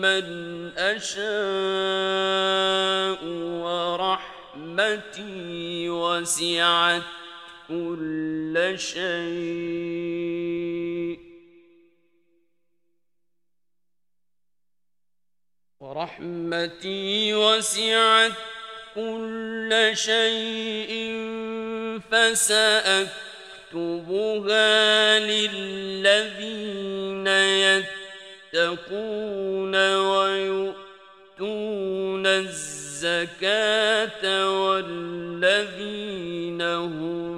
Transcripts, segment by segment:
من أشاء ورحمتي وسعت كل شيء. ورحمتي وسعت كل شيء فسأكتبها للذين يتقون يتقون ويؤتون الزكاة والذين هم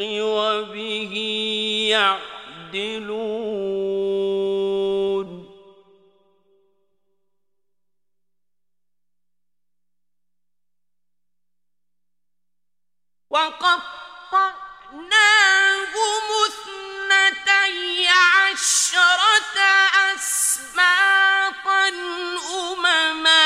وبه يعدلون. وقطعناهم اثنتي عشرة أسباطا أمما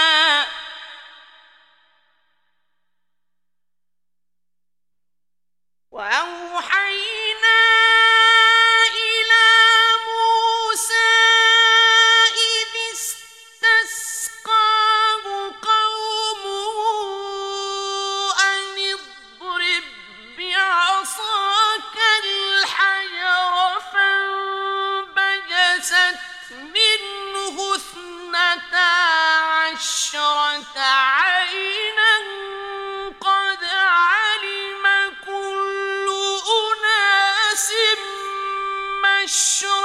مشربهم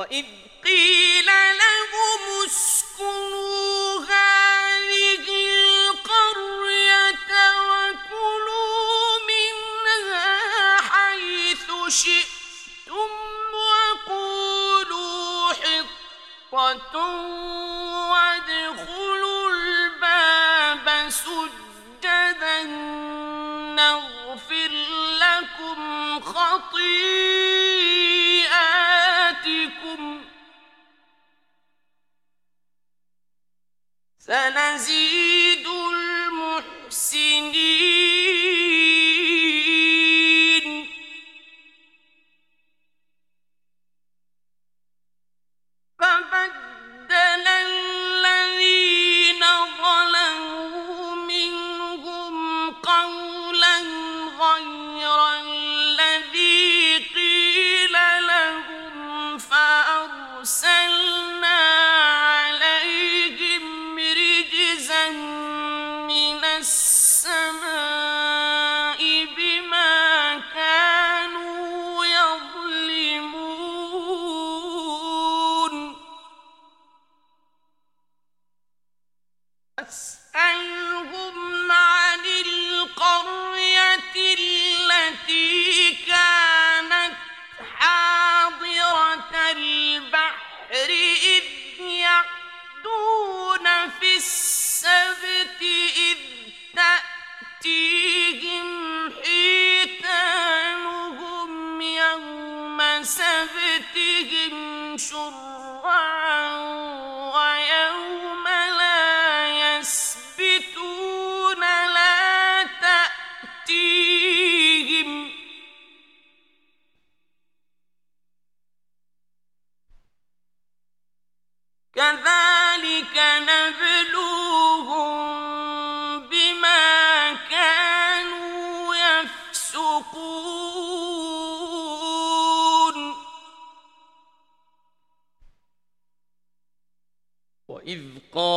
وَإِذْ قِيلَ لَهُمُ اسْكُنُوا هَٰذِهِ الْقَرْيَةَ وَكُلُوا مِنْهَا حَيْثُ شِئْتُمْ وَقُولُوا حِطَّةٌ وَادْخُلُوا الْبَابَ سُجَّدًا نَّغْفِرْ لَكُمْ يزيد المحسنين.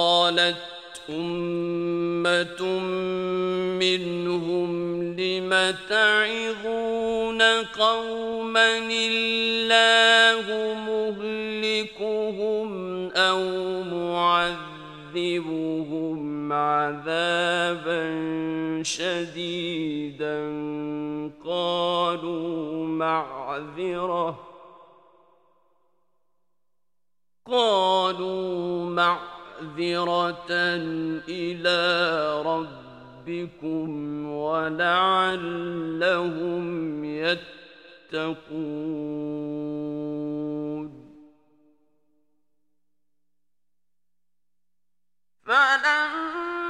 قالت أمة منهم لم تعظون قوما الله مهلكهم أو معذبهم عذابا شديدا قالوا معذرة قالوا معذرة معذرة إلى ربكم ولعلهم يتقون فلما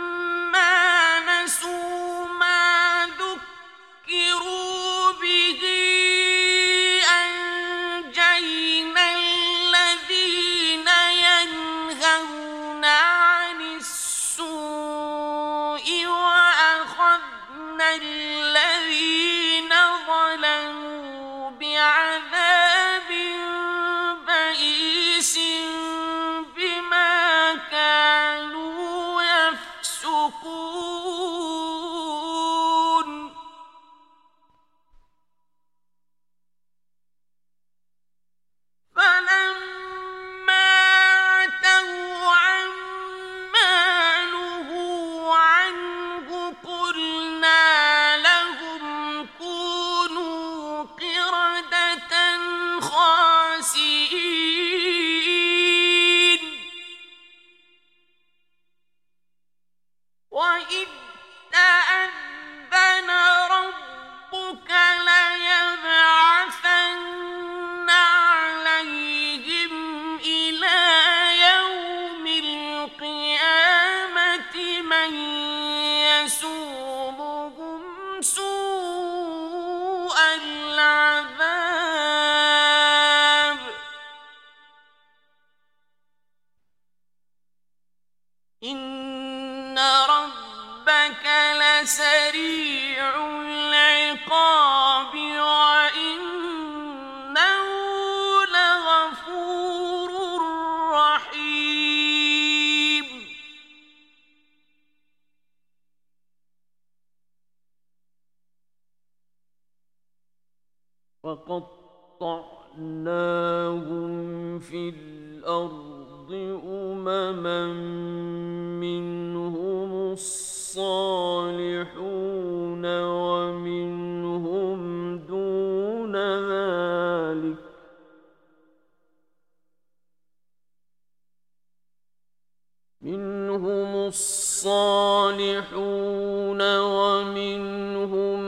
يَصْلِحُونَ وَمِنْهُمْ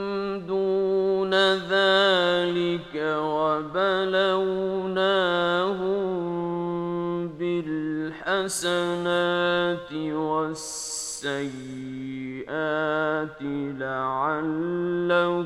دُونَ ذَلِكَ وَبَلَوْنَاهُمْ بِالْحَسَنَاتِ وَالسَّيِّئَاتِ لَعَلَّهُمْ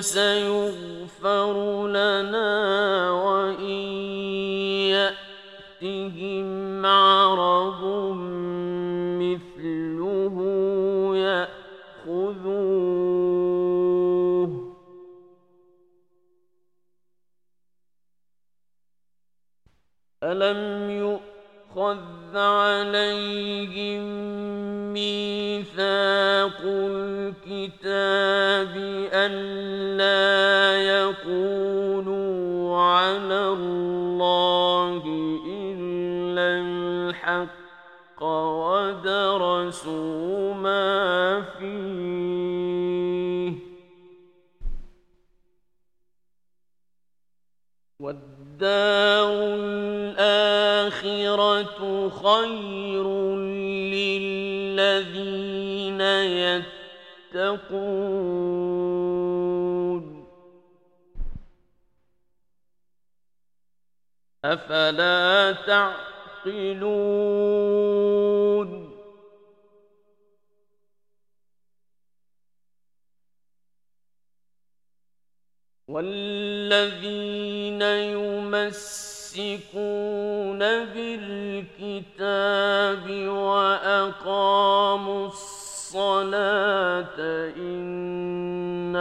سيغفر لنا وإن يأتهم عرض مثله يأخذوه. ألم يؤخذ عليهم ميثاق الكتاب أن لا يقولوا على الله إلا الحق ودرسوا ما فيه. والدار الآخرة خير تتقون أفلا تعقلون. والذين يمسكون بالكتاب وأقاموا الصلاة الصلاة إنا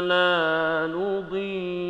لا نضيع